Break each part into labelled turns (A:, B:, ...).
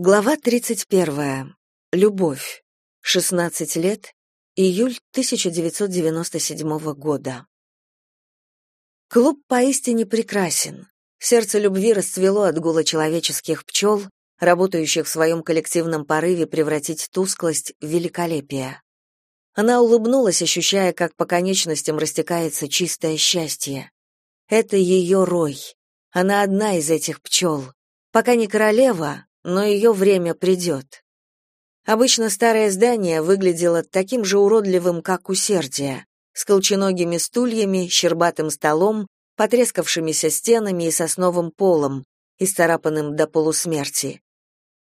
A: Глава 31. Любовь. 16 лет. Июль 1997 года. Клуб поистине прекрасен. Сердце любви расцвело от гула человеческих пчел, работающих в своем коллективном порыве превратить тусклость в великолепие. Она улыбнулась, ощущая, как по конечностям растекается чистое счастье. Это ее рой. Она одна из этих пчел. Пока не королева, но ее время придет. Обычно старое здание выглядело таким же уродливым, как усердие, с колченогими стульями, щербатым столом, потрескавшимися стенами и сосновым полом, исцарапанным до полусмерти.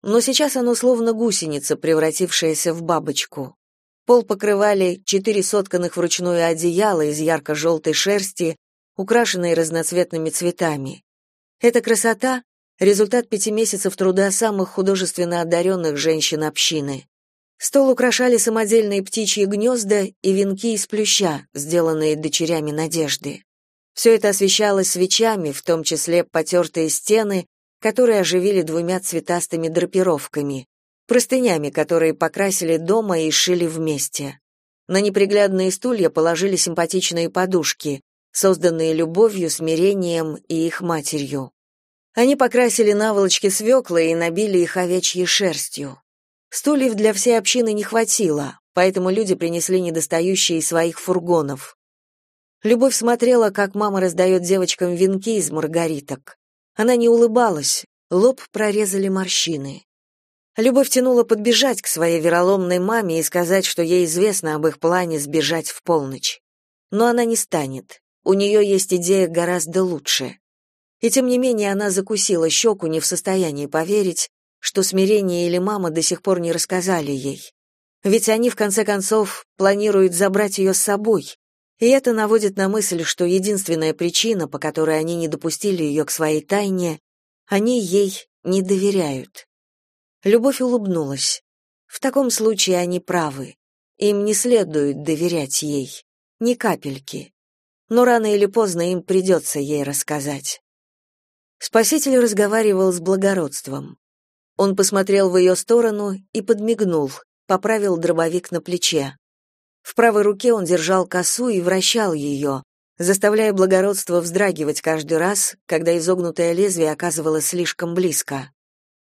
A: Но сейчас оно словно гусеница, превратившаяся в бабочку. Пол покрывали четыре сотканных вручную одеяла из ярко-желтой шерсти, украшенные разноцветными цветами. Эта красота результат пяти месяцев труда самых художественно одаренных женщин общины. Стол украшали самодельные птичьи гнезда и венки из плюща, сделанные дочерями Надежды. Все это освещалось свечами, в том числе потертые стены, которые оживили двумя цветастыми драпировками, простынями, которые покрасили дома и шили вместе. На неприглядные стулья положили симпатичные подушки, созданные любовью, смирением и их матерью. Они покрасили наволочки свекла и набили их овечьей шерстью. Стульев для всей общины не хватило, поэтому люди принесли недостающие из своих фургонов. Любовь смотрела, как мама раздает девочкам венки из маргариток. Она не улыбалась, лоб прорезали морщины. Любовь тянула подбежать к своей вероломной маме и сказать, что ей известно об их плане сбежать в полночь. Но она не станет. У нее есть идея гораздо лучше. И тем не менее она закусила щеку, не в состоянии поверить, что смирение или мама до сих пор не рассказали ей. Ведь они, в конце концов, планируют забрать ее с собой. И это наводит на мысль, что единственная причина, по которой они не допустили ее к своей тайне, они ей не доверяют. Любовь улыбнулась. В таком случае они правы. Им не следует доверять ей. Ни капельки. Но рано или поздно им придется ей рассказать. Спаситель разговаривал с благородством. Он посмотрел в ее сторону и подмигнул, поправил дробовик на плече. В правой руке он держал косу и вращал ее, заставляя благородство вздрагивать каждый раз, когда изогнутое лезвие оказывалось слишком близко.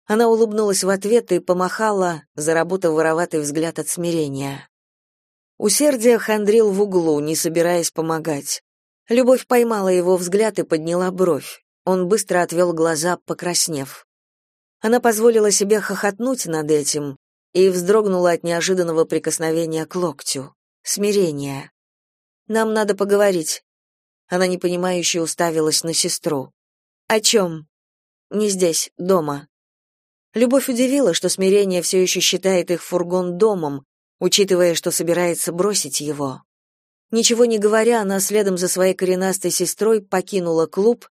A: Она улыбнулась в ответ и помахала, заработав вороватый взгляд от смирения. Усердие хандрил в углу, не собираясь помогать. Любовь поймала его взгляд и подняла бровь. Он быстро отвел глаза, покраснев. Она позволила себе хохотнуть над этим и вздрогнула от неожиданного прикосновения к локтю. Смирение. «Нам надо поговорить». Она непонимающе уставилась на сестру. «О чем?» «Не здесь, дома». Любовь удивила, что смирение все еще считает их фургон домом, учитывая, что собирается бросить его. Ничего не говоря, она следом за своей коренастой сестрой покинула клуб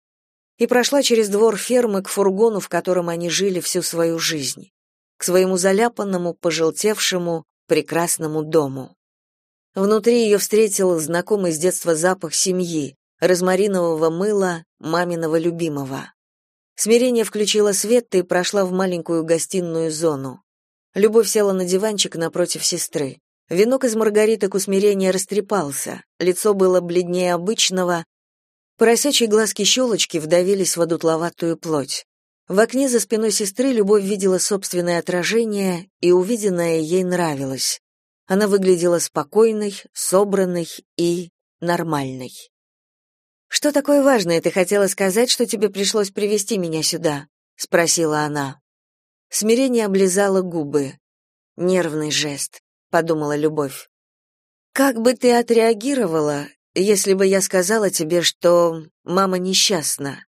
A: и прошла через двор фермы к фургону, в котором они жили всю свою жизнь, к своему заляпанному, пожелтевшему, прекрасному дому. Внутри ее встретил знакомый с детства запах семьи, розмаринового мыла, маминого любимого. Смирение включило свет и прошла в маленькую гостиную зону. Любовь села на диванчик напротив сестры. Венок из маргариток у смирения растрепался, лицо было бледнее обычного, Поросячьи глазки-щелочки вдавились в одутловатую плоть. В окне за спиной сестры Любовь видела собственное отражение, и увиденное ей нравилось. Она выглядела спокойной, собранной и нормальной. «Что такое важное ты хотела сказать, что тебе пришлось привести меня сюда?» — спросила она. Смирение облизало губы. «Нервный жест», — подумала Любовь. «Как бы ты отреагировала, если бы я сказала тебе, что мама несчастна.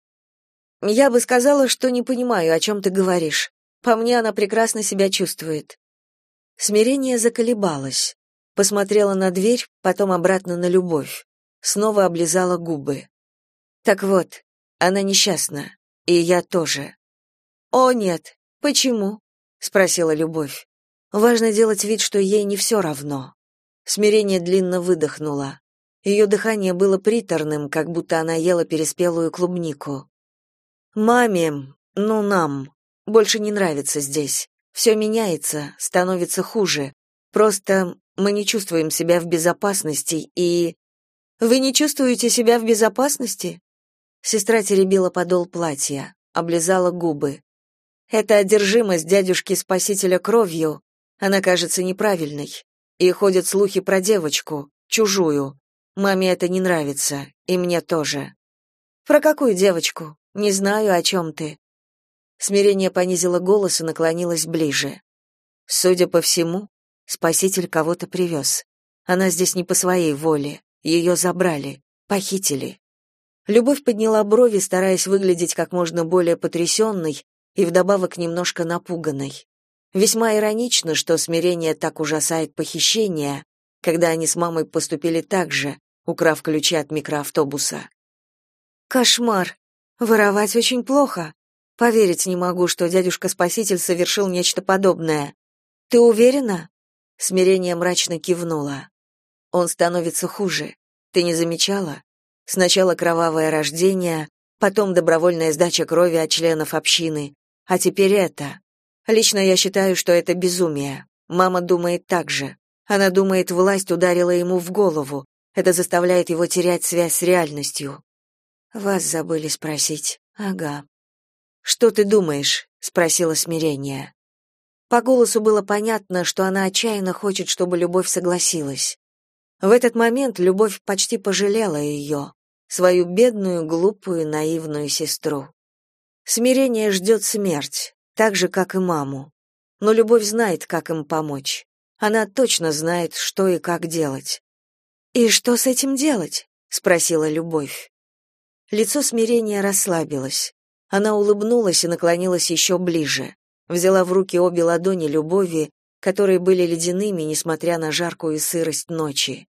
A: Я бы сказала, что не понимаю, о чем ты говоришь. По мне, она прекрасно себя чувствует. Смирение заколебалось. Посмотрела на дверь, потом обратно на любовь. Снова облизала губы. Так вот, она несчастна, и я тоже. О, нет. Почему? спросила любовь. Важно делать вид, что ей не все равно. Смирение длинно выдохнула. Ее дыхание было приторным, как будто она ела переспелую клубнику. «Маме, ну нам, больше не нравится здесь. Все меняется, становится хуже. Просто мы не чувствуем себя в безопасности и... Вы не чувствуете себя в безопасности? Сестра теребила подол платья, облизала губы. Это одержимость дядюшки-спасителя кровью. Она кажется неправильной. И ходят слухи про девочку, чужую. Маме это не нравится, и мне тоже. Про какую девочку? Не знаю, о чем ты. Смирение понизило голос и наклонилось ближе. Судя по всему, спаситель кого-то привез. Она здесь не по своей воле. Ее забрали, похитили. Любовь подняла брови, стараясь выглядеть как можно более потрясенной и вдобавок немножко напуганной. Весьма иронично, что смирение так ужасает похищение, когда они с мамой поступили так же, украв ключи от микроавтобуса. Кошмар. Воровать очень плохо. Поверить не могу, что дядюшка-спаситель совершил нечто подобное. Ты уверена? Смирение мрачно кивнула. Он становится хуже. Ты не замечала? Сначала кровавое рождение, потом добровольная сдача крови от членов общины, а теперь это. Лично я считаю, что это безумие. Мама думает так же. Она думает, власть ударила ему в голову, это заставляет его терять связь с реальностью. Вас забыли спросить. Ага. Что ты думаешь? спросила смирение. По голосу было понятно, что она отчаянно хочет, чтобы любовь согласилась. В этот момент любовь почти пожалела ее, свою бедную, глупую, наивную сестру. Смирение ждет смерть, так же, как и маму. Но любовь знает, как им помочь. Она точно знает, что и как делать. «И что с этим делать?» — спросила Любовь. Лицо смирения расслабилось. Она улыбнулась и наклонилась еще ближе. Взяла в руки обе ладони Любови, которые были ледяными, несмотря на жаркую сырость ночи.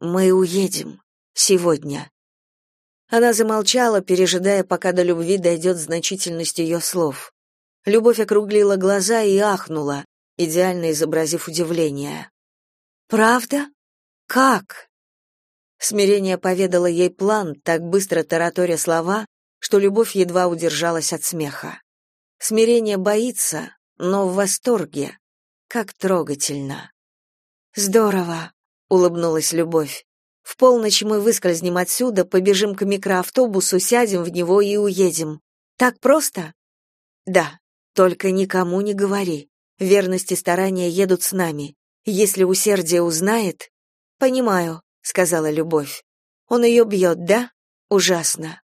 A: «Мы уедем. Сегодня». Она замолчала, пережидая, пока до любви дойдет значительность ее слов. Любовь округлила глаза и ахнула, идеально изобразив удивление. «Правда?» Как? Смирение поведало ей план, так быстро тараторя слова, что любовь едва удержалась от смеха. Смирение боится, но в восторге. Как трогательно. Здорово, улыбнулась любовь. В полночь мы выскользнем отсюда, побежим к микроавтобусу, сядем в него и уедем. Так просто? Да, только никому не говори. Верность и старания едут с нами. Если усердие узнает, Понимаю, сказала Любовь. Он ее бьет, да? Ужасно.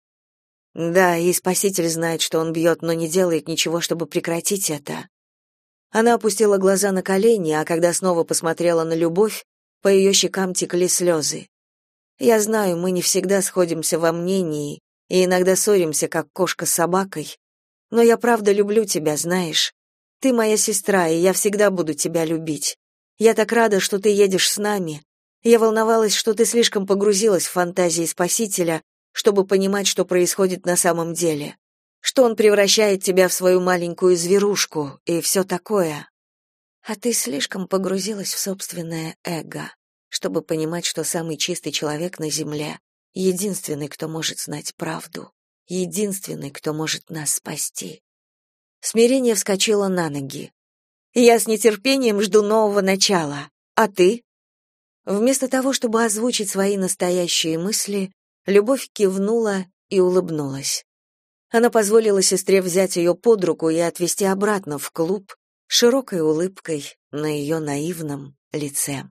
A: Да, и спаситель знает, что он бьет, но не делает ничего, чтобы прекратить это. Она опустила глаза на колени, а когда снова посмотрела на Любовь, по ее щекам текли слезы. Я знаю, мы не всегда сходимся во мнении и иногда ссоримся, как кошка с собакой, но я правда люблю тебя, знаешь. Ты моя сестра, и я всегда буду тебя любить. Я так рада, что ты едешь с нами, я волновалась, что ты слишком погрузилась в фантазии Спасителя, чтобы понимать, что происходит на самом деле. Что он превращает тебя в свою маленькую зверушку и все такое. А ты слишком погрузилась в собственное эго, чтобы понимать, что самый чистый человек на земле — единственный, кто может знать правду, единственный, кто может нас спасти. Смирение вскочило на ноги. Я с нетерпением жду нового начала. А ты? Вместо того, чтобы озвучить свои настоящие мысли, Любовь кивнула и улыбнулась. Она позволила сестре взять ее под руку и отвезти обратно в клуб широкой улыбкой на ее наивном лице.